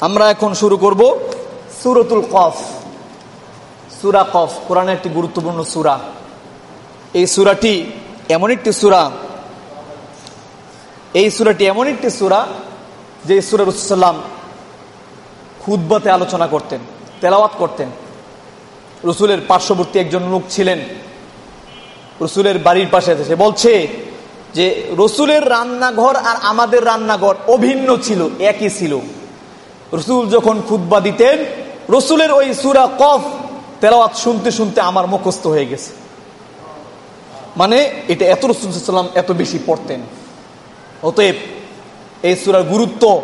আমরা এখন শুরু করব সুরতুল কফ। সুরা কফ, কোরআনের একটি গুরুত্বপূর্ণ সুরা। এই সুরাটি এমন একটি সুরা, এই সুরাটি এমন একটি সুরা যে সুরা রসুল্লাম খুদ্বাতে আলোচনা করতেন, তেলাওয়াত করতেন। রসুলের পার্শ্ববর্তী একজন লোক ছিলেন, রসুলের বাড়ির পাশে সে বলছে যে, রসুলের রান্নাঘর আর আমাদের রান্নাঘর অভিন্ন ছিল, একই ছিল। রসুল যখন খুদ্া দিতেন, রসুলের ওই সুরা কফ তেলাওয়াত শুনতে শুনতে আমার মুখস্থ হয়ে গেছে। মানে এটা এত রসুলাম এত বেশি পড়তেন। অতএব এই সুরার গুরুত্ব,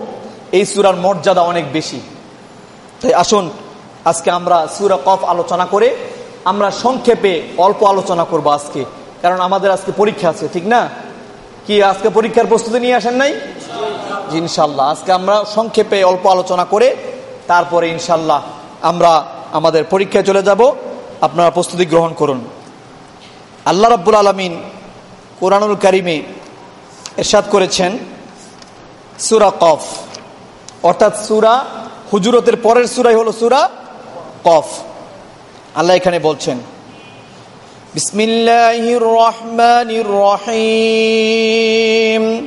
এই সুরার মর্যাদা অনেক বেশি। তাই আসুন, আজকে আমরা সুরা কফ আলোচনা করে আমরা সংক্ষেপে অল্প আলোচনা করব আজকে। কারণ আমাদের আজকে পরীক্ষা আছে, ঠিক না? কি, আজকে পরীক্ষার প্রস্তুতি নিয়ে আসেন নাই? ইনশাল্লাহ আজকে আমরা সংক্ষেপে অল্প আলোচনা করে তারপরে ইনশাল্লাহ আমরা আমাদের পরীক্ষায় চলে যাব। আপনারা প্রস্তুতি গ্রহণ করুন। আল্লাহ রাব্বুল আলমিন কোরআনুল কারিমে এরশাদ করেছেন, সুরা কফ। অর্থাৎ সুরা হুজুরতের পরের সুরাই হলো সুরা কফ। আল্লাহ এখানে বলছেন, বিসমিল্লাহির রহমানির রহিম।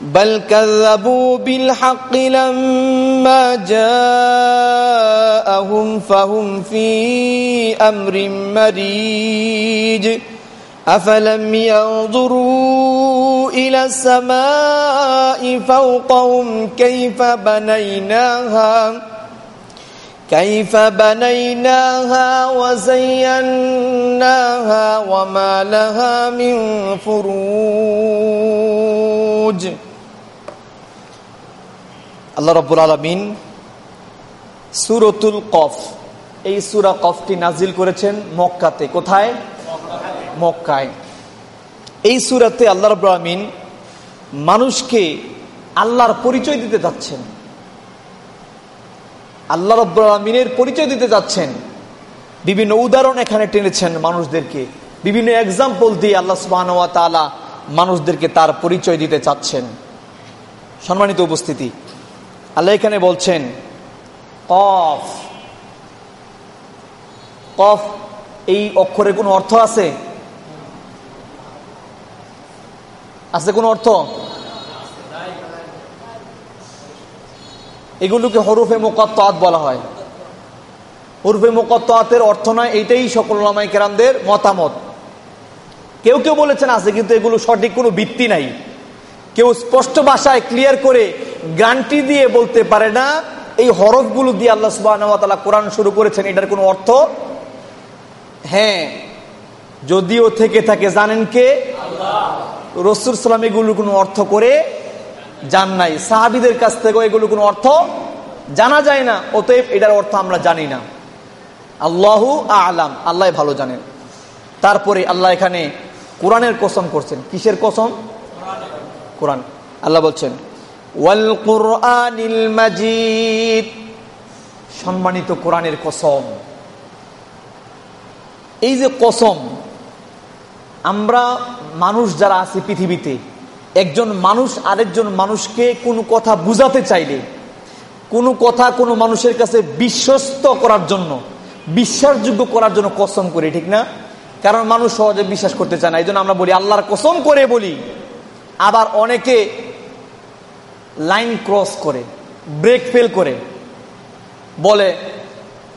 بل كذبوا بالحق لما جاءهم فهم في أمر مريج. أفلم ينظروا إلى السماء فوقهم كيف بنيناها كيف بنيناها وزيناها وما لها من فروج. আল্লাহ রব্বুল আলমিন সুরতুল কফ, এই সুরা কফটি নাজিল করেছেন মক্কাতে। কোথায়? মক্কায়। এই সুরাতে আল্লাহ রব্বুল আলমিন মানুষকে আল্লাহর পরিচয় দিতে যাচ্ছেন। আল্লাহ রব্বুল আলমিনের পরিচয় দিতে যাচ্ছেন। বিভিন্ন উদাহরণ এখানে টেনেছেন মানুষদেরকে। বিভিন্ন এক্সাম্পল দিয়ে আল্লাহ সুবাহ মানুষদেরকে তার পরিচয় দিতে চাচ্ছেন। সম্মানিত উপস্থিতি আল্লাহ এখানে বলছেন, কফ। কফ এই অক্ষরে কোনো অর্থ আছে? আছে কোনো অর্থ? এগুলোকে হরুফে মোকাত্তাত বলা হয়। হরুফে মোকাত্তাতের অর্থ নয়, এইটাই সকল ওলামাই কেরামদের মতামত। কেউ কেউ বলেছেন আছে, কিন্তু এগুলো সঠিক কোনো ভিত্তি নাই। কেউ স্পষ্ট ভাষায় ক্লিয়ার করে গ্রান্টি দিয়ে বলতে পারে না, এই হরফগুলো দিয়ে আল্লাহ সুবাহ কোরআন শুরু করেছেন, এটার কোনো অর্থ? হ্যাঁ যদিও থেকে থাকে, জানেন কে? রসুল সালাম এগুলো কোনো অর্থ করে জান নাই। সাহাবিদের কাছ থেকে এগুলো কোনো অর্থ জানা যায় না, অতএব এটার অর্থ আমরা জানি না। আল্লাহ আলাম, আল্লাহ ভালো জানেন। তারপরে আল্লাহ এখানে কোরআনের কসম করছেন। কিসের কসম? কোরআন। আল্লাহ বলছেন সম্মানিত কোরআনের কসম। এই যে কসম, আমরা মানুষ যারা আছি পৃথিবীতে, একজন মানুষ আরেকজন মানুষকে কোনো কথা বুঝাতে চাইলে, কোনো কথা কোনো মানুষের কাছে বিশ্বস্ত করার জন্য, বিশ্বাসযোগ্য করার জন্য কসম করি, ঠিক না? কারণ মানুষ সহজে বিশ্বাস করতে চায় না। এই আমরা বলি, আল্লাহর কসম করে বলি। আবার অনেকে লাইন ক্রস করে, ব্রেক ফেল করে বলে,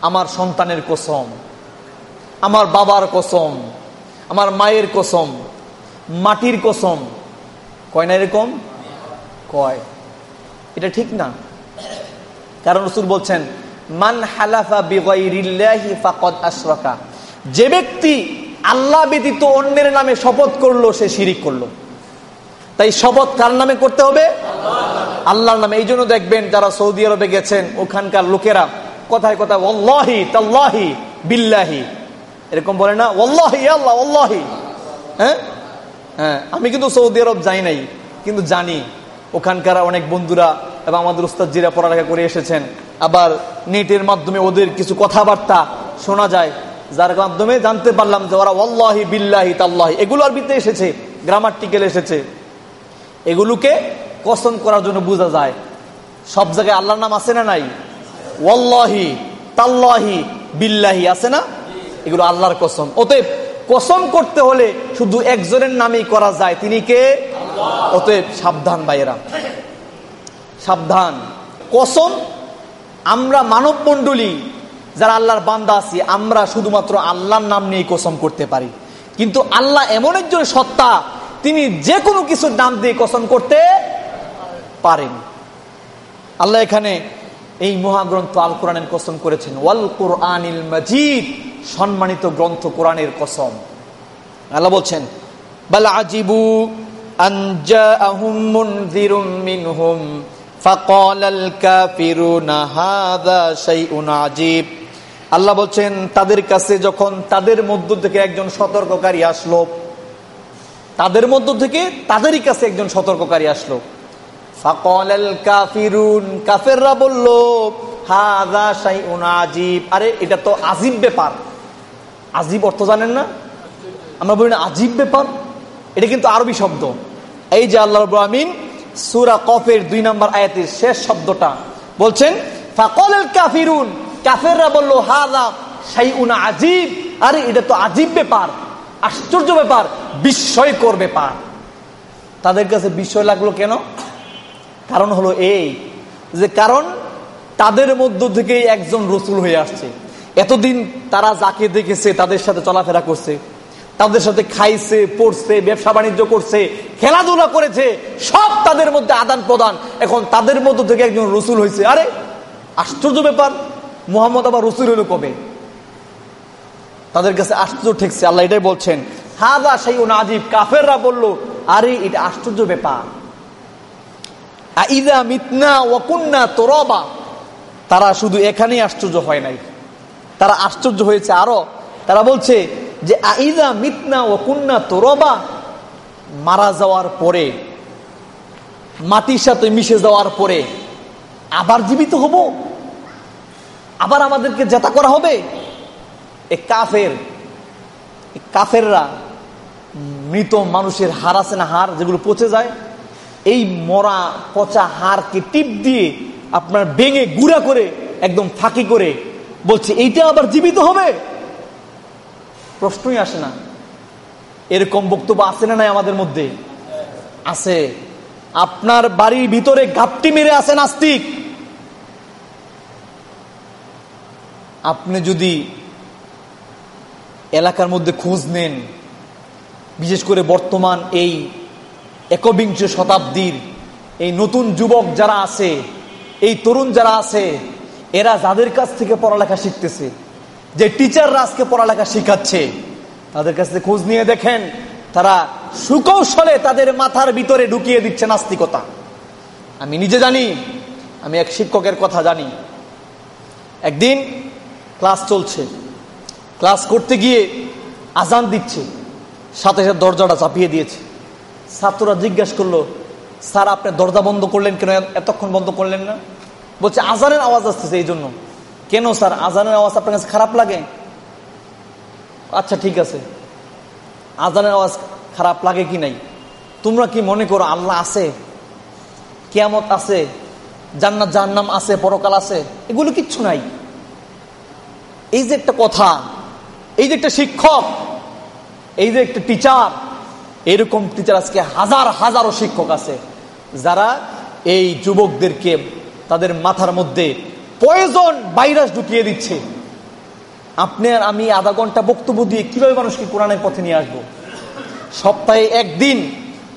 আমার সন্তানের কসম, আমার বাবার কসম, আমার মায়ের কসম, মাটির কসম। কয় না এরকম? কয়। এটা ঠিক না। কারণ রসুল বলছেন, মান হালাফা বিগাইরিল্লাহি ফাকাদ আশরাকা। যে ব্যক্তি আল্লাহ ব্যতীত অন্যের নামে শপথ করল, সে শিরিক করল। তাই শপথ কার নামে করতে হবে? আল্লাহর নামে এই জন্য দেখবেন যারা সৌদি আরবে গেছেন, ওখানকার লোকেরা কথায় কথায় ওল্লাহি তাল্লাহি, বিল্লাহি। এরকম বলে না ওল্লাহি আল্লাহ ওল্লাহি হ্যাঁ? হ্যাঁ আমি কিন্তু সৌদি আরব যাই নাই, কিন্তু জানি ওখানকার অনেক বন্ধুরা এবং আমাদের উস্তাদজিরা পড়ালেখা করে এসেছেন। আবার নেটের মাধ্যমে ওদের কিছু কথাবার্তা শোনা যায়, যার মাধ্যমে জানতে পারলাম যে ওরা ওল্লাহি বিল্লাহি, তাল্লাহি। এগুলো আর আরবিতে এসেছে গ্রামার্টিক্যাল এসেছে। এগুলোকে কসম করার জন্য বোঝা যায়। সব জায়গায় আল্লাহর নাম আছে না নাই? ওয়াল্লাহি তাল্লাহি বিল্লাহি আছে না? এগুলো আল্লাহর কসম। অতএব কসম করতে হলে শুধু একজনের নামেই করা যায়। তিনি কে? অতএব সাবধান ভাইয়েরা। সাবধান। কসম আমরা মানব মন্ডলী যারা আল্লাহর বান্দা আছি আমরা শুধুমাত্র আল্লাহর নাম নিয়ে কসম করতে পারি। কিন্তু আল্লাহ এমন একজন সত্তা তিনি যে কোনো কিছুর নাম দিয়ে কসম করতে পারেন। আল্লাহ এখানে এই মহাগ্রন্থ আল কোরআনের কসম করেছেন, ওয়াল কোরআনিল মজিদ, সম্মানিত গ্রন্থ কোরআনের কসম। আল্লাহ বলছেন, বাল আজিবু আল্লাহ বলছেন, তাদের কাছে যখন তাদের মধ্য থেকে একজন সতর্ককারী আসলো, তাদের মধ্য থেকে তাদেরই কাছে একজন সতর্ককারী আসলো। কাফিরুন, কাফেররা বলল হাদা শাইউন আজীব আরে, এটা তো আজীব ব্যাপার। আজীব অর্থ জানেন না? আমরা বলি না আজীব ব্যাপার। এটা কিন্তু আরবি শব্দ। এই যে আল্লাহ রব আমিন সুরা কফের দুই নম্বর আয়াতের শেষ শব্দটা বলছেন, ফাকলাল কাফিরুন। কাফেররা বলল হাদা শাইউন আজীব আরে, এটা তো আজীব ব্যাপার। আশ্চর্য ব্যাপার, বিস্ময়কর ব্যাপার। তাদের কাছে বিস্ময় লাগল কেন? কারণ হলো এই যে কারণ তাদের মধ্য থেকে একজন রসুল হয়ে আসছে। এতদিন তারা যাকে দেখেছে, তাদের সাথে চলাফেরা করছে, তাদের সাথে খাইছে, পড়ছে, ব্যবসা বাণিজ্য করছে, খেলাধুলা করেছে, সব তাদের মধ্যে আদান প্রদান। এখন তাদের মধ্য থেকে একজন রসুল হয়েছে। আরে, আশ্চর্য ব্যাপার, মোহাম্মদ আবার রসুল হইল কবে? তাদের কাছে আশ্চর্য ঠেকছে, আল্লাহ এটাই বলছেন, হাদা সেই ও নাজিব কাফেররা বলল, আরে, এটা আশ্চর্য ব্যাপার। তারা শুধু এখানেই আশ্চর্য হয় নাই। তারা আশ্চর্য হয়েছে আরও। তারা বলছে যে আইদা মিতনা ওয়াকুন্না তোরবা মারা যাওয়ার পরে, মাটির সাথে মিশে যাওয়ার পরে আবার জীবিত হব? আবার আমাদেরকে জেতা করা হবে? এ কাফের কাফেররা মৃত মানুষের হার আছে না হার যেগুলো পচে যায় এই মরা পচা হারকে টিপ দিয়ে আপনার ভেঙে গুড়া করে একদম ফাঁকি করে বলছে, এইটা আবার জীবিত হবে? প্রশ্নই আসে না। এরকম বক্তব্য আছে না নাই আমাদের মধ্যে? আছে। আপনার বাড়ির ভিতরে গাপটি মেরে আছে নাস্তিক। আপনি যদি এলাকার মধ্যে খোঁজ নেন, বিশেষ করে বর্তমান এই একবিংশ শতাব্দীর এই নতুন যুবক যারা আছে, এই তরুণ যারা আছে, এরা যাদের কাছ থেকে পড়ালেখা শিখতেছে, যে টিচাররা আজকে পড়ালেখা শিখাচ্ছে, তাদের কাছ খোঁজ নিয়ে দেখেন, তারা সুকৌশলে তাদের মাথার ভিতরে ঢুকিয়ে দিচ্ছে নাস্তিকতা। আমি নিজে জানি, আমি এক শিক্ষকের কথা জানি। একদিন ক্লাস চলছে, ক্লাস করতে গিয়ে আজান দিচ্ছে, সাথে সাথে দরজাটা চাপিয়ে দিয়েছে। ছাত্ররা জিজ্ঞাসা করল, স্যার, আপনি দরজা বন্ধ করলেন কেন? এতক্ষণ বন্ধ করলেন না? বলছে, আজানের আওয়াজ আসতেছে এই জন্য। কেন, স্যার? আজানের আওয়াজ আপনার কাছে খারাপ লাগে? আচ্ছা ঠিক আছে। আজানের আওয়াজ খারাপ লাগে কি নাই? তোমরা কি মনে করো আল্লাহ আছে? কেয়ামত আছে? জান্নাত, জাহান্নাম আছে? পরকাল আছে? এগুলো কিচ্ছু নাই। এই যে একটা কথা, এই যে একটা শিক্ষক, এই যে একটা টিচার এরকম টিচার আজকে হাজার, হাজারো শিক্ষক আছে, যারা এই যুবকদেরকে তাদের মাথার মধ্যে পয়জন ভাইরাস ঢুকিয়ে দিচ্ছে। আপনি আর আমি আধা ঘণ্টা বক্তব্য দিয়ে কীভাবে মানুষকে কোরআনের পথে নিয়ে আসব? সপ্তাহে একদিন,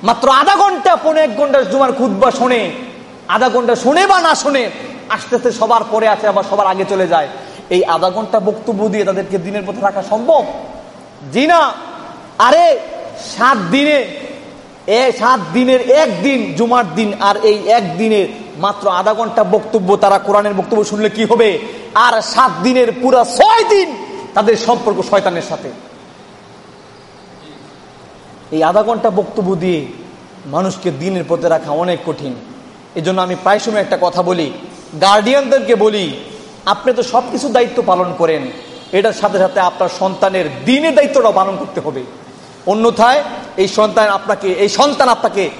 মাত্র আধা ঘণ্টা পনেরো এক ঘণ্টা জুমার খুদ্া শোনে, আধা ঘণ্টা শোনে বা না শোনে, আস্তে আস্তে সবার পরে আছে আবার সবার আগে চলে যায়। এই আধা ঘণ্টা বক্তব্য দিয়ে তাদেরকে দিনের পথে রাখা সম্ভব? জি না। আরে সাত দিনে সাত দিনের একদিন জুমার দিন, আর এই একদিনের মাত্র আধা ঘণ্টা বক্তব্য তারা কোরআনের বক্তব্য শুনলে কি হবে? আর সাত দিনের পুরা ছয় দিন তাদের সম্পর্ক শয়তানের সাথে। এই আধা ঘণ্টা বক্তব্য দিয়ে মানুষকে দিনের পথে রাখা অনেক কঠিন। এজন্য আমি প্রায় সময় একটা কথা বলি, গার্ডিয়ানদেরকে বলি, আপনি তো সব কিছু দায়িত্ব পালন করেন, এটার সাথে সাথে আপনার সন্তানের দিনের দায়িত্বটাও পালন করতে হবে। অন্যথায় এই সন্তান আপনাকে, এই সন্তান আপনাকে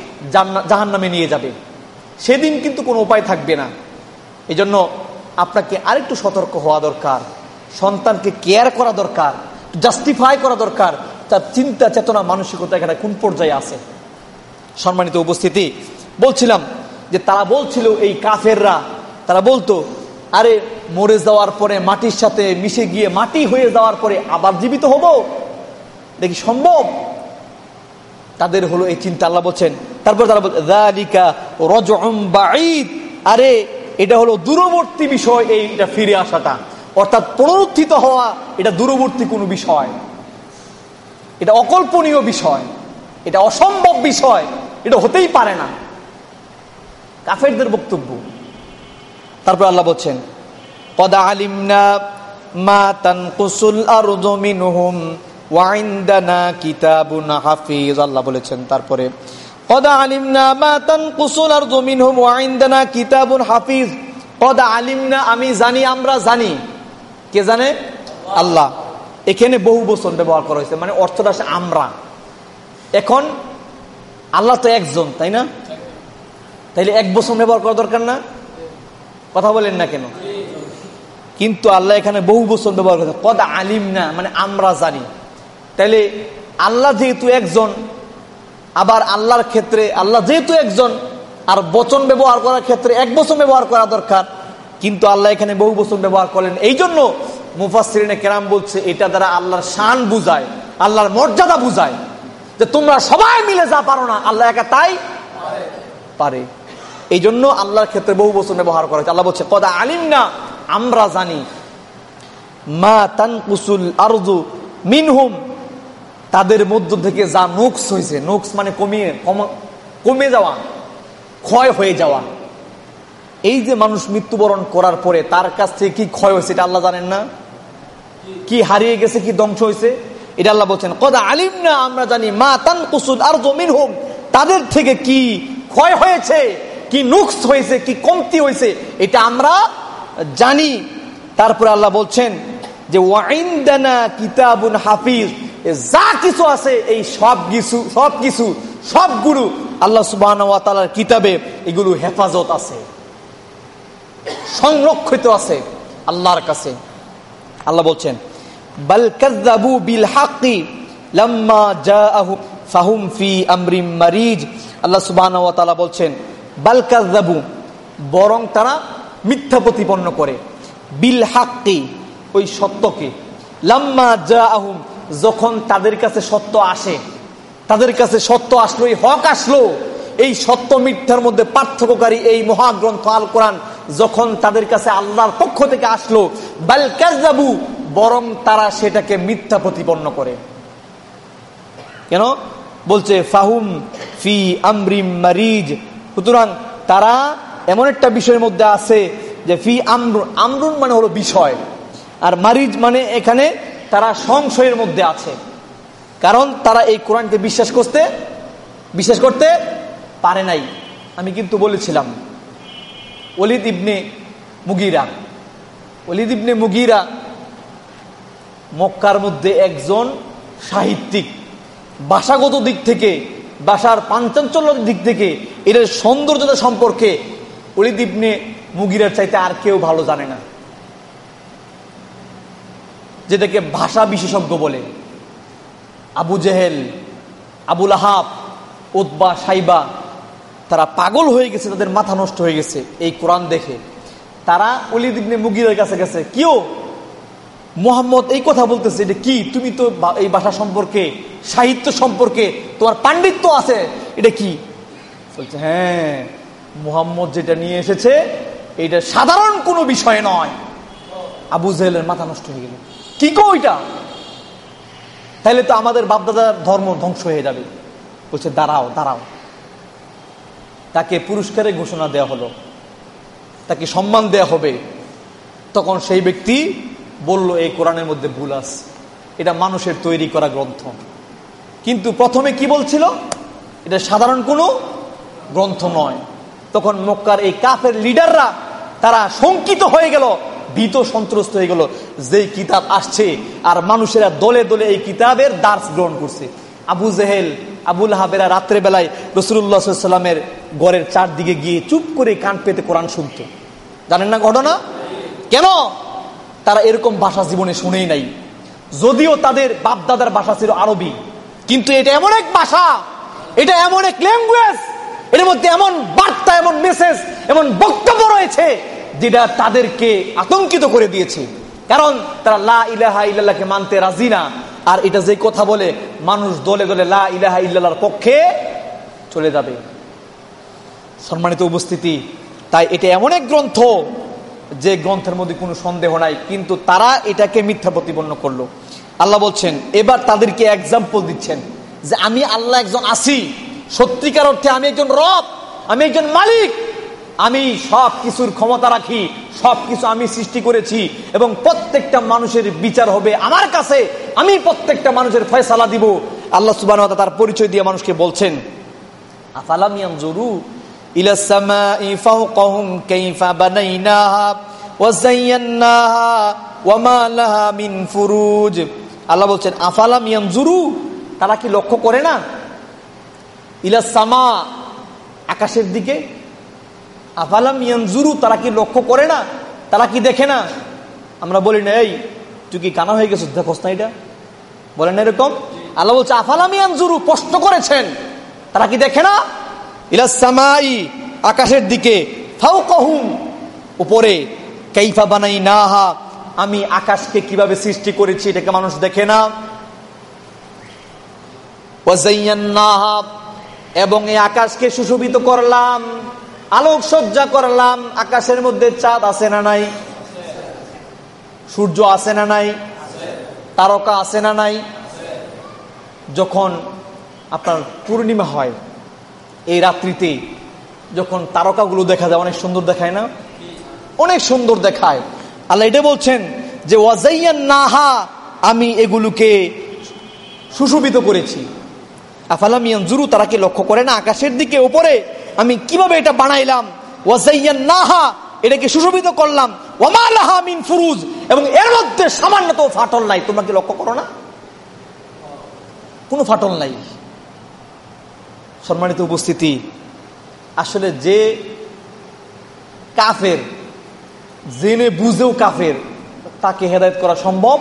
জাহান নামে নিয়ে যাবে। সেদিন কিন্তু কোনো উপায় থাকবে না। এই জন্য আপনাকে আরেকটু সতর্ক হওয়া দরকার। সন্তানকে কেয়ার করা দরকার জাস্টিফাই করা দরকার। তার চিন্তা, চেতনা, মানসিকতা এখানে কোন পর্যায়ে আছে? সম্মানিত উপস্থিতি, বলছিলাম যে তারা বলছিল এই কাফেররা, তারা বলতো, আরে মরে যাওয়ার পরে মাটির সাথে মিশে গিয়ে মাটি হয়ে যাওয়ার পরে আবার জীবিত হব? দেখি সম্ভব? তাদের হলো এই চিন্তা আল্লাহ বলছেন। তারপর তারা বলছে আরে, এটা হলো দূরবর্তী বিষয় এইটা ফিরে আসাটা। অর্থাৎ পুনরুত্থিত হওয়া এটা দূরবর্তী কোনো বিষয়। এটা অকল্পনীয় বিষয়। এটা অসম্ভব বিষয়। এটা হতেই পারে না। কাফেরদের বক্তব্য। তারপর আল্লাহ বলছেন, কদা আলিমনা মা তানকুসুল আরদু মিনহুম হাফিজ, আল্লাহ বলেছেন, তারপরে, কদা ওয়াইন্দানা কিতাবুন হাফিজ। কদা আমি জানি, আমরা জানি। কে জানে? আল্লাহ। এখানে বহু বচন ব্যবহার করা হয়েছে মানে অর্থটা আমরা। এখন, আল্লাহ তো একজন, তাই না? তাইলে এক বছর ব্যবহার করা দরকার না? কথা বলেন না কেন? কিন্তু আল্লাহ এখানে বহু বছর ব্যবহার করছে কদ আলিম না মানে আমরা জানি। তাইলে আল্লাহ যেহেতু একজন, আবার আল্লাহর ক্ষেত্রে, আল্লাহ যেহেতু একজন, আর বচন ব্যবহার করার ক্ষেত্রে এক বছর ব্যবহার করা দরকার, কিন্তু আল্লাহ এখানে বহু বছর ব্যবহার করলেন এই জন্য মুফাসরিনে কেরাম বলছে, এটা দ্বারা আল্লাহর শান বুঝায়, আল্লাহর মর্যাদা বুঝায়, যে তোমরা সবাই মিলে যা পারো না, আল্লাহ একা তাই পারে। এই জন্য আল্লাহর ক্ষেত্রে বহু বছর ব্যবহার করা আল্লাহ বলছে, কদা আলিম না আমরা জানি, মা তানকুসুল আরজু মিনহুম তাদের মধ্য থেকে যা নোকস হয়েছে, নোকস মানে কমিয়ে, কমে যাওয়া, ক্ষয় হয়ে যাওয়া। এই যে মানুষ মৃত্যুবরণ করার পরে তার কাছ থেকে কি ক্ষয় হয়েছে এটা আল্লাহ জানেন না? কি হারিয়ে গেছে, কি ধ্বংস হয়েছে? এটা আল্লাহ বলছেন, কদা আলিম না আমরা জানি, মা তান কুসুল আর জমিন হোক তাদের থেকে কি ক্ষয় হয়েছে, কি নুকস হয়েছে, কি কমতি হয়েছে, এটা আমরা জানি। তারপরে আল্লাহ বলছেন যে ওয়াইন ওয়াইন্দানা কিতাবুন হাফিজ। যা কিছু আছে, এই সব কিছু সব কিছু সবগুলো আল্লাহ সুবাহ কিতাবে এগুলো হেফাজত আছে। সংরক্ষিত আছে আল্লাহর কাছে। আল্লাহ বলছেন ফি আল্লাহ বলছেন বরং তারা মিথ্যা প্রতিপন্ন করে। বিল ওই সত্যকে। যখন তাদের কাছে সত্য আসে, তাদের কাছে সত্য আসলো এই হক আসলো, এই সত্য মিথ্যার মধ্যে পার্থক্যকারী এই মহাগ্রন্থ আল কোরআন যখন তাদের কাছে আল্লাহর পক্ষ থেকে আসলো বালকাজাবু বরং তারা সেটাকে মিথ্যা প্রতিপন্ন করে। কেন? বলছে, ফাহুম ফি আমরিম মারিজ। সুতরাং তারা এমন একটা বিষয়ের মধ্যে আছে যে ফি আমরুন আমরুন মানে হলো বিষয়, আর মারিজ মানে এখানে তারা সংশয়ের মধ্যে আছে। কারণ তারা এই কোরআনকে বিশ্বাস করতে বিশ্বাস করতে পারে নাই। আমি কিন্তু বলেছিলাম অলিদ ইবনে মুগিরা অলিদ ইবনে মুগিরা মক্কার মধ্যে একজন সাহিত্যিক, ভাষাগত দিক থেকে বাসার পাঞ্চাঞ্চল্যের দিক থেকে এর সৌন্দর্যতা সম্পর্কে অলিদ ইবনে মুগিরার চাইতে আর কেউ ভালো জানে না। যেটাকে ভাষা বিশেষজ্ঞ বলে। আবু জেহেল আবুল আহাব উদ্বা সাইবা, তারা পাগল হয়ে গেছে, তাদের মাথা নষ্ট হয়ে গেছে এই কোরআন দেখে। তারা অলিদ ইবনে মুগিরের কাছে গেছে, কিও, মোহাম্মদ এই কথা বলতেছে এটা কি, তুমি তো এই ভাষা সম্পর্কে, সাহিত্য সম্পর্কে তোমার পাণ্ডিত্য আছে, এটা কি? বলছে হ্যাঁ মুহাম্মদ যেটা নিয়ে এসেছে, এটা সাধারণ কোনো বিষয় নয়। আবু জেহেলের মাথা নষ্ট হয়ে গেল। কি কো ওইটা? তাহলে তো আমাদের বাপদাদার ধর্ম ধ্বংস হয়ে যাবে। বলছে, দাঁড়াও দাঁড়াও। তাকে পুরস্কারে ঘোষণা দেওয়া হলো। তাকে সম্মান দেয়া হবে। তখন সেই ব্যক্তি বলল, এই কোরআনের মধ্যে ভুল আছে। এটা মানুষের তৈরি করা গ্রন্থ। কিন্তু প্রথমে কি বলছিল? এটা সাধারণ কোনো গ্রন্থ নয়। তখন মক্কার এই কাফের লিডাররা তারা শঙ্কিত হয়ে গেল। ভীত সন্ত্রস্ত হয়ে গেল যে কিতাব আসছে, আর মানুষেরা দলে দলে এই কিতাবের দার্স গ্রহণ করছে। আবু জেহেল আবুল হাবেরা রাত্রে বেলায় রসুল্লাহ সাল্লামের গড়ের চারদিকে গিয়ে চুপ করে কান পেতে কোরআন শুনত। জানেন না ঘটনা? কেন? তারা এরকম ভাষা জীবনে শুনেই নাই। যদিও তাদের বাপদাদার ভাষা ছিল আরবি, কিন্তু এটা এমন এক ভাষা, এটা এমন এক ল্যাঙ্গুয়েজ এর মধ্যে এমন বার্তা, এমন মেসেজ এমন বক্তব্য রয়েছে যেটা তাদেরকে আতঙ্কিত করে দিয়েছে। কারণ তারা লা ইলাহা ইল্লাহকে মানতে রাজি না। আর এটা যে কথা বলে, মানুষ দলে দলে লা ইলাহা ইল্লাহর পক্ষে চলে যাবে। সম্মানিত উপস্থিতি, তাই এটা এমন এক গ্রন্থ যে গ্রন্থের মধ্যে কোনো সন্দেহ নাই, কিন্তু তারা এটাকে মিথ্যা প্রতিপন্ন করল। আল্লাহ বলছেন, এবার তাদেরকে এক্সাম্পল দিচ্ছেন যে আমি আল্লাহ একজন আসি। সত্যিকার অর্থে আমি একজন রব, আমি একজন মালিক। আমি সব কিছুর ক্ষমতা রাখি, সব কিছু আমি সৃষ্টি করেছি এবং প্রত্যেকটা মানুষের বিচার হবে আমার কাছে। আমি প্রত্যেকটা মানুষের ফয়সালা দিব। আল্লাহ সুবান তার পরিচয় দিয়ে মানুষকে বলছেন আল্লাহ বলছেন আফালামিয়াম জুরু তারা কি লক্ষ্য করে না? ইলাসামা আকাশের দিকে আফালাম ইয়ানজুরু, তারা কি লক্ষ্য করে না? তারা কি দেখে না? আমরা বলি না, এই, তুই কি কানা হয়ে গেছিস? দেখোস না এটা। বলেন এরকম? আল্লাহ বলছে, আফালাম ইয়ানজুরু, প্রশ্ন করেছেন। তারা কি দেখে না? ইলাসামাই আকাশের দিকে। ফাউকাহুম উপরে। কাইফা বানাই নাহা আমি আকাশকে কীভাবে সৃষ্টি করেছি এটাকে মানুষ দেখে না। এবং এই আকাশকে সুশোভিত করলাম। আলোক সজ্জা করলাম, আকাশের মধ্যে চাঁদ আছে না নাই? সূর্য আছে না নাই? তারকা আছে না নাই? যখন আপনার পূর্ণিমা হয়, এই রাত্রিতে যখন তারকাগুলো দেখা যায়, অনেক সুন্দর দেখায় না? অনেক সুন্দর দেখায়। আল্লাহ এটা বলছেন যে, ওয়াজাইয়ান নাহা আমি এগুলোকে সুশোভিত করেছি। আফালামিয়ান জুরু তারা কি লক্ষ্য করে না? আকাশের দিকে উপরে আমি কীভাবে এটা বানাইলাম? নাহা এটাকে সুশোভিত করলাম। ওমালাহা মিন ফুরুজ, এবং এর মধ্যে সামান্য তো ফাটল নাই। তোমরা কি লক্ষ্য করো না? কোনো ফাটল নাই। সম্মানিত উপস্থিতি, আসলে যে কাফের, জেনে বুঝেও কাফের, তাকে হেদায়ত করা সম্ভব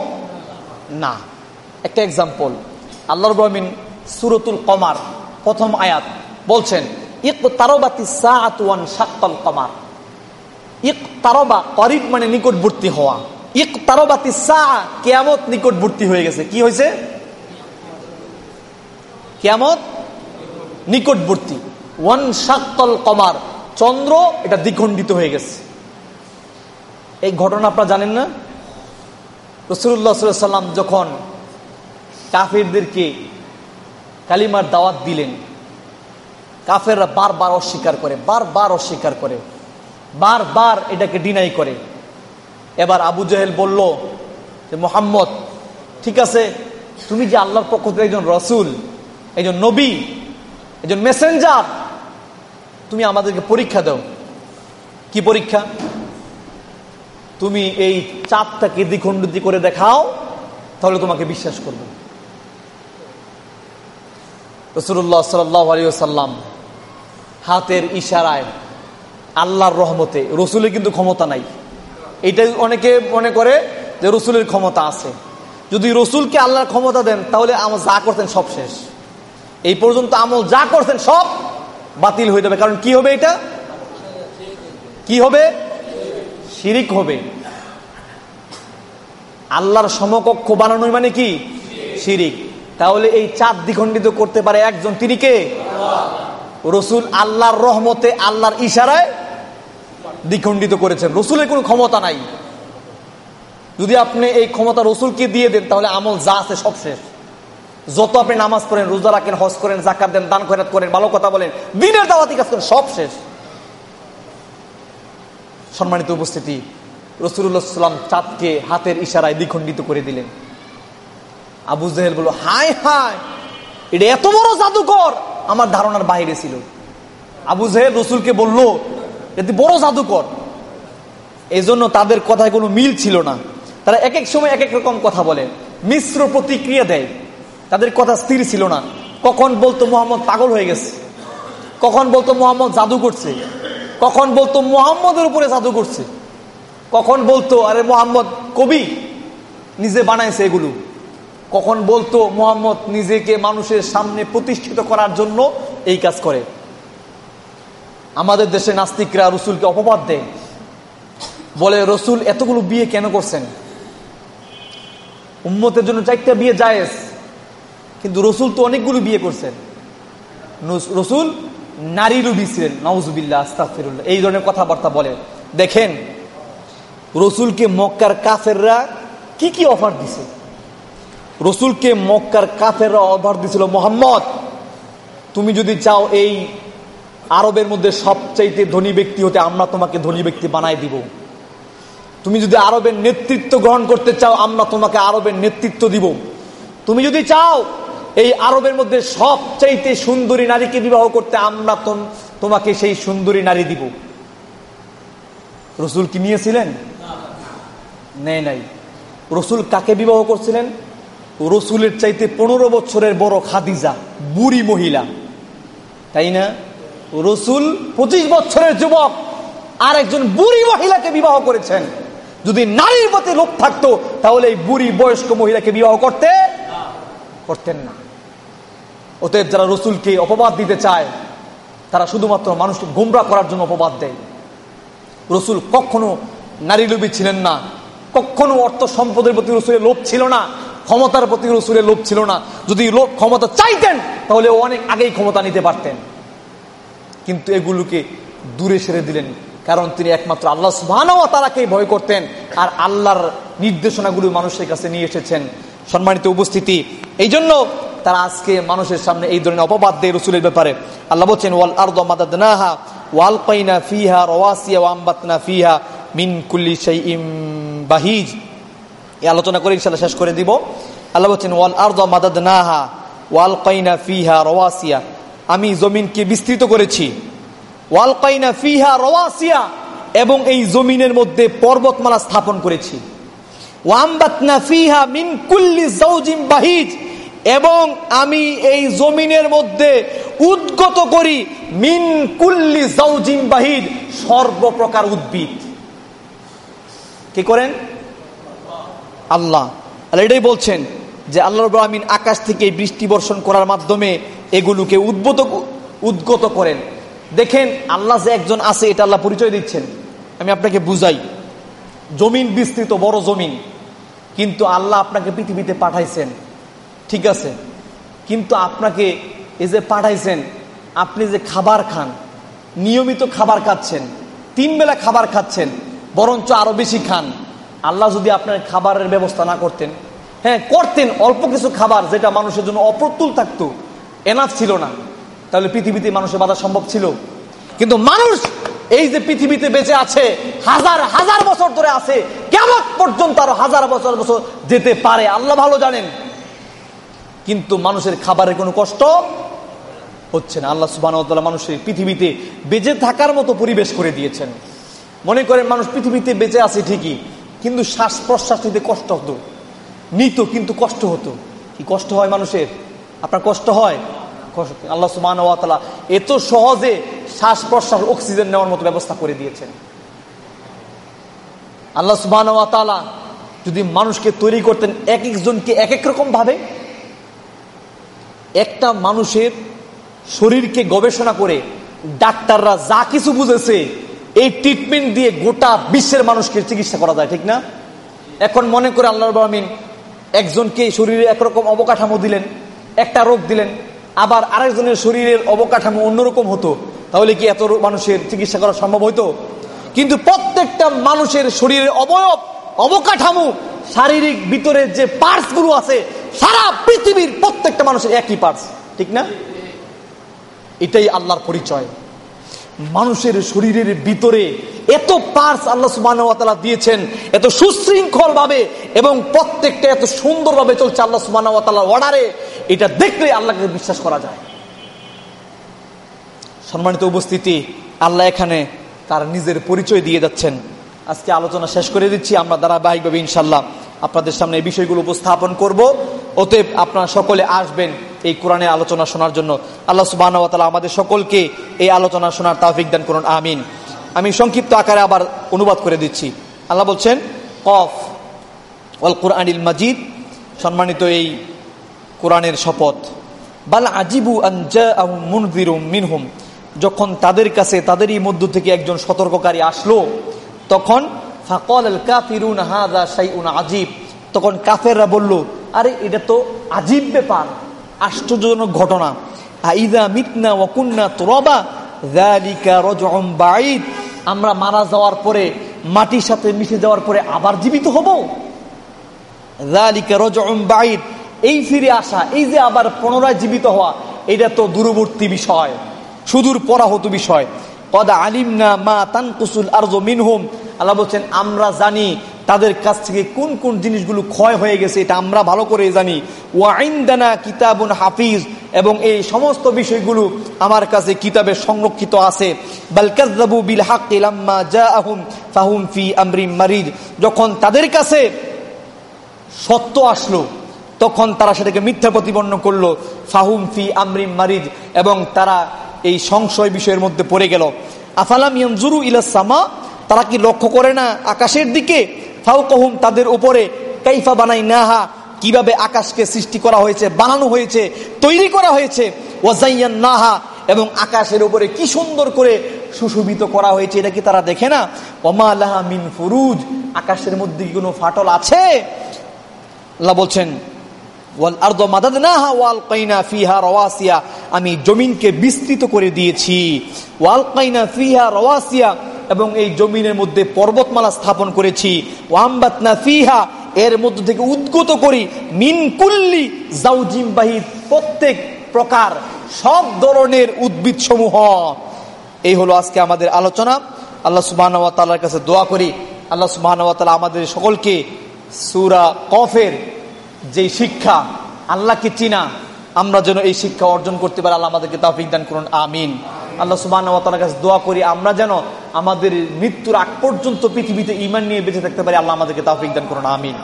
না। একটা এক্সাম্পল আল্লাহ রহমিন সুরতুল কমার প্রথম আয়াত বলছেন কমার। ইক তারবা মানে নিকটবর্তী হওয়া। ইক তারবাতি কেয়ামত নিকটবর্তী হয়ে গেছে। কি হয়েছে? কেয়ামত নিকটবর্তী। ওয়ান সাক্তল কমার। চন্দ্র এটা দ্বিখণ্ডিত হয়ে গেছে। এই ঘটনা আপনারা জানেন না? রসুল্লাহ সাল্লাম যখন কাফিরদেরকে কালিমার দাওয়াত দিলেন কাফেররা বারবার অস্বীকার করে, বারবার অস্বীকার করে, বারবার এটাকে ডিনাই করে। এবার আবু জাহেল বলল যে, মোহাম্মদ, ঠিক আছে, তুমি যে আল্লাহর পক্ষ থেকে একজন রসুল, একজন নবী, একজন মেসেঞ্জার তুমি আমাদেরকে পরীক্ষা দাও। কি পরীক্ষা? তুমি এই চাঁদটাকে দ্বিখণ্ডিত করে দেখাও, তাহলে তোমাকে বিশ্বাস করব। রসুল্লাহ সাল্লাহ সাল্লাম হাতের ইশারায়, আল্লাহর রহমতে। রসুলের কিন্তু ক্ষমতা নাই। এটাই অনেকে মনে করে যে রসুলের ক্ষমতা আছে। যদি রসুলকে আল্লাহর ক্ষমতা দেন, তাহলে আমার যা করতেন সব শেষ। এই পর্যন্ত আমল যা করছেন সব বাতিল হয়ে যাবে। কারণ কি হবে এটা? কি হবে? শিরিক হবে। আল্লাহর সমকক্ষ বানানোই মানে কি? শিরিক। তাহলে এই চাঁদ দ্বিখণ্ডিত করতে পারে একজন। তিনি কে? রসুল আল্লাহর রহমতে, আল্লাহর ইশারায় দ্বিখণ্ডিত করেছেন। রসুলের কোনো ক্ষমতা নাই। যদি আপনি এই ক্ষমতা রসুলকে দিয়ে দেন, তাহলে আমল যা আছে সব শেষ। যত আপনি নামাজ পড়েন, রোজা রাখেন, হজ করেন জাকাত দেন, দান খয়রাত করেন, ভালো কথা বলেন, দিনের দাওয়াতি কাজ করেন, সব শেষ। সম্মানিত উপস্থিতি রসুল্লাহ সাল্লাম চাঁদকে হাতের ইশারায় দ্বিখণ্ডিত করে দিলেন। আবু জাহেল বলল, হায় হায়, এটা এত বড় জাদুকর আমার ধারণার বাইরে ছিল। আবু জাহেল রসুলকে বলল এতে বড় জাদুকর। এই জন্য তাদের কথায় কোনো মিল ছিল না। তারা এক এক সময় এক এক রকম কথা বলে, মিশ্র প্রতিক্রিয়া দেয়। তাদের কথা স্থির ছিল না। কখন বলতো মোহাম্মদ পাগল হয়ে গেছে? কখন বলতো মোহাম্মদ জাদু করছে? কখন বলতো মোহাম্মদের উপরে জাদু করছে? কখন বলতো, আরে মোহাম্মদ কবি, নিজে বানাইছে এগুলো। কখন বলতো, মোহাম্মদ নিজেকে মানুষের সামনে প্রতিষ্ঠিত করার জন্য এই কাজ করে। আমাদের দেশে নাস্তিকরা রসুলকে অপবাদ দেয়। বলে, রসুল এতগুলো বিয়ে কেন করছেন? উম্মতের জন্য চারটা বিয়ে জায়েজ, কিন্তু রসুল তো অনেকগুলো বিয়ে করছেন। রসুল নারী রুবি ছিলেন নওয়াজুবিল্লা আস্তাফিরুল্লাহ এই ধরনের কথাবার্তা বলে। দেখেন, রসুলকে মক্কার কাফেররা কি কি অফার দিছে? রসুলকে মক্কার কাফেররা অভার দিছিল মোহাম্মদ তুমি যদি চাও এই আরবের মধ্যে সবচাইতে ধনী ব্যক্তি হতে আমরা তোমাকে ধনী ব্যক্তি বানাই দিব। তুমি যদি আরবের নেতৃত্ব গ্রহণ করতে চাও আমরা তোমাকে আরবের নেতৃত্ব দিব। তুমি যদি চাও এই আরবের মধ্যে সবচাইতে সুন্দরী নারীকে বিবাহ করতে আমরা তোমাকে সেই সুন্দরী নারী দিব। রসুল কি নিয়েছিলেন? নেই নাই। রসুল কাকে বিবাহ করছিলেন? রসুলের চাইতে পনেরো বছরের বড় খাদিজা, বুড়ি মহিলা। তাই না? রসুল পঁচিশ বছরের যুবক আর একজন বুড়ি মহিলাকে বিবাহ করেছেন। যদি নারীর প্রতি লোক থাকতো, তাহলে এই বুড়ি বয়স্ক মহিলাকে বিবাহ করতে করতেন না। অতএব যারা রসুলকে অপবাদ দিতে চায়, তারা শুধুমাত্র মানুষকে গুমরা করার জন্য অপবাদ দেয়। রসুল কখনো নারী লোভী ছিলেন না, কখনো অর্থ সম্পদের প্রতি রসুলের লোভ ছিল না ক্ষমতার প্রতি রসুলের লোভ ছিল না। যদি লোভ ক্ষমতা চাইতেন, তাহলে অনেক আগেই ক্ষমতা নিতে পারতেন। কিন্তু এগুলোকে দূরে সেরে দিলেন, কারণ তিনি একমাত্র আল্লাহ সুবাহ তারাকেই ভয় করতেন, আর আল্লাহর নির্দেশনাগুলো মানুষের কাছে নিয়ে এসেছেন সম্মানিত উপস্থিতি। এই জন্য তারা আজকে মানুষের সামনে এই ধরনের অপবাদ দেয় রসুলের ব্যাপারে। আল্লাহ বলছেন, ওয়াল আর্দ মাদাদনাহা ওয়াল কাইনা ফিহা, রওয়াসিয়া ওয়াম্বাতনা ফিহা, মিন কুল্লি শাইইম বাহিজ। এই আলোচনা করে ইনশাআল্লাহ শেষ করে দিব। আল্লাহ বলছেন, ওয়াল আর্দ মাদাদনাহা ওয়াল কাইনা ফিহা রওয়াসিয়া আমি জমিনকে বিস্তৃত করেছি। ওয়াল কাইনা ফিহা রওয়াসিয়া এবং এই জমিনের মধ্যে পর্বতমালা স্থাপন করেছি। ওয়াম্বাতনা ফিহা মিন কুল্লি জাওজিম বাহিজ এবং আমি এই জমিনের মধ্যে উদ্গত করি মিন কুল্লি জাউজিম বাহিদ সর্বপ্রকার উদ্ভিদ। কি করেন? আল্লাহ। এটাই বলছেন যে আল্লাহ আমিন আকাশ থেকে বৃষ্টি বর্ষণ করার মাধ্যমে এগুলোকে উদ্ভূত উদ্গত করেন। দেখেন, আল্লাহ যে একজন আছে, এটা আল্লাহ পরিচয় দিচ্ছেন। আমি আপনাকে বুঝাই। জমিন বিস্তৃত, বড় জমিন। কিন্তু আল্লাহ আপনাকে পৃথিবীতে পাঠাইছেন। ঠিক আছে? কিন্তু আপনাকে এই যে পাঠাইছেন, আপনি যে খাবার খান, নিয়মিত খাবার খাচ্ছেন তিন বেলা খাবার খাচ্ছেন, বরঞ্চ আরও বেশি খান। আল্লাহ যদি আপনার খাবারের ব্যবস্থা না করতেন হ্যাঁ করতেন অল্প কিছু খাবার যেটা মানুষের জন্য অপ্রতুল থাকতো এনাফ ছিল না। তাহলে পৃথিবীতে মানুষের বাধা সম্ভব ছিল। কিন্তু মানুষ এই যে পৃথিবীতে বেঁচে আছে, হাজার হাজার বছর ধরে আছে, কেমন পর্যন্ত আরও হাজার বছর বছর যেতে পারে, আল্লাহ ভালো জানেন। কিন্তু মানুষের খাবারের কোনো কষ্ট হচ্ছে না। আল্লাহ সুবাহ মানুষের পৃথিবীতে বেঁচে থাকার মতো পরিবেশ করে দিয়েছেন। মনে করেন মানুষ পৃথিবীতে বেঁচে আছে ঠিকই কিন্তু শ্বাস প্রশ্বাস নিতে কষ্ট হতো। নিত কিন্তু কষ্ট হতো। কি কষ্ট হয় মানুষের? আপনার কষ্ট হয়? আল্লাহ সুবাহ এত সহজে শ্বাস প্রশ্বাস অক্সিজেন নেওয়ার মতো ব্যবস্থা করে দিয়েছেন। আল্লাহ সুবাহ যদি মানুষকে তৈরি করতেন এক একজনকে এক এক রকম ভাবে, একটা মানুষের শরীরকে গবেষণা করে ডাক্তাররা যা কিছু বুঝেছে এই ট্রিটমেন্ট দিয়ে গোটা বিশ্বের মানুষকে চিকিৎসা করা যায়, ঠিক না? এখন মনে করে আল্লাহ আমিন একজনকে শরীরে একরকম অবকাঠামো দিলেন, একটা রোগ দিলেন, আবার আরেকজনের শরীরের অবকাঠামো অন্যরকম হতো, তাহলে কি এত মানুষের চিকিৎসা করা সম্ভব হইতো? কিন্তু প্রত্যেকটা মানুষের শরীরের অবয়ব, অবকাঠামো, শারীরিক ভিতরে যে পার্টসগুলো আছে, সারা পৃথিবীর প্রত্যেকটা মানুষের একই পার্টস ঠিক না? এটাই আল্লাহর পরিচয়। মানুষের শরীরের ভিতরে এত পার্স আল্লাহ সুবাহ দিয়েছেন, এত সুশৃঙ্খল ভাবে এবং প্রত্যেকটা এত সুন্দরভাবে চলছে আল্লাহ সুবাহ অর্ডারে এটা দেখলে আল্লাহকে বিশ্বাস করা যায়। সম্মানিত উপস্থিতি, আল্লাহ এখানে তার নিজের পরিচয় দিয়ে যাচ্ছেন। আজকে আলোচনা শেষ করে দিচ্ছি, আমরা ধারাবাহিকভাবে ইনশাল্লাহ আপনাদের সামনে এই বিষয়গুলো উপস্থাপন করব। অতএব আপনারা সকলে আসবেন এই কোরআনের আলোচনা শোনার জন্য আল্লাহ সুবাহ আমাদের সকলকে এই আলোচনা শোনার তাফিক দান করুন, আমিন। আমি সংক্ষিপ্ত আকারে আবার অনুবাদ করে দিচ্ছি। আল্লাহ বলছেন, কফ অল কোরআনিল মাজিদ, সম্মানিত এই কোরআনের শপথ। বাল আজিবু মিনহুম, যখন তাদের কাছে, তাদেরই মধ্য থেকে একজন সতর্ককারী আসলো, তখন ফাকল কাফিরুন আজিব তখন কাফেররা বলল, আরে, এটা তো আজিব ব্যাপার। আশ্চর্যজনক ঘটনা। আইদা মিতনা ওয়াকুন্না তোরবা আমরা মারা যাওয়ার পরে, মাটির সাথে মিশে যাওয়ার পরে আবার জীবিত হব? এই ফিরে আসা, এই যে আবার পুনরায় জীবিত হওয়া, এটা তো দূরবর্তী বিষয়, সুদূর পরাহত বিষয়। কদা আলিম না মা তানকুসুল আর মিনহুম, আল্লাহ বলছেন, আমরা জানি তাদের কাছ থেকে কোন কোন জিনিসগুলো ক্ষয় হয়ে গেছে, এটা আমরা ভালো করে জানি। ওয়াইন্দানা কিতাবুন হাফিজ, এবং এই সমস্ত বিষয়গুলো আমার কাছে কিতাবে সংরক্ষিত আছে। বিল জাআহুম ফাহুম ফি আমরিম যখন তাদের কাছে সত্য আসলো, তখন তারা সেটাকে মিথ্যা প্রতিপন্ন করল, ফাহুম ফি আমরিম মারিদ, এবং তারা এই সংশয় বিষয়ের মধ্যে পড়ে গেল। আফালাম ইয়ানজুরু ইলা সামা, তারা কি লক্ষ্য করে না আকাশের দিকে? ফাউ কহুম তাদের উপরে কাইফা বানাই নাহা কীভাবে আকাশকে সৃষ্টি করা হয়েছে, বানানো হয়েছে, তৈরি করা হয়েছে ওয়াজাইয়ান নাহা এবং আকাশের উপরে কি সুন্দর করে সুশোভিত করা হয়েছে, এটা কি তারা দেখে না? ওমা লাহা মিন ফুরুজ, আকাশের মধ্যে কি কোনো ফাটল আছে? আল্লাহ বলছেন, ওয়াল আরদ মাদাদনাহা ওয়াল কাইনা ফিহা রওয়াসিয়া, আমি জমিনকে বিস্তৃত করে দিয়েছি। ওয়াল কাইনা ফিহা রওয়াসিয়া এবং এই জমিনের মধ্যে পর্বতমালা স্থাপন করেছি। ওয়াম্বাতনা ফিহা, এর মধ্য থেকে উদ্গত করি। মিনকুল্লি জাউজিম বাহিদ প্রত্যেক প্রকার সব ধরনের উদ্ভিদ সমূহ এই হলো আজকে আমাদের আলোচনা। আল্লাহ সুবাহ তাল্লার কাছে দোয়া করি। আল্লাহ সুবাহ আমাদের সকলকে সুরা কফের যে শিক্ষা, আল্লাহকে চিনা, আমরা যেন এই শিক্ষা অর্জন করতে পারি। আল্লাহ আমাদেরকে তাফিক দান করুন। আমিন। আল্লাহ সুবাহ কাছে দোয়া করি, আমরা যেন আমাদের মৃত্যুর আগ পর্যন্ত পৃথিবীতে ইমান নিয়ে বেঁচে থাকতে পারি। আল্লাহ আমাদেরকে তাফিক দান করুন, আমিন।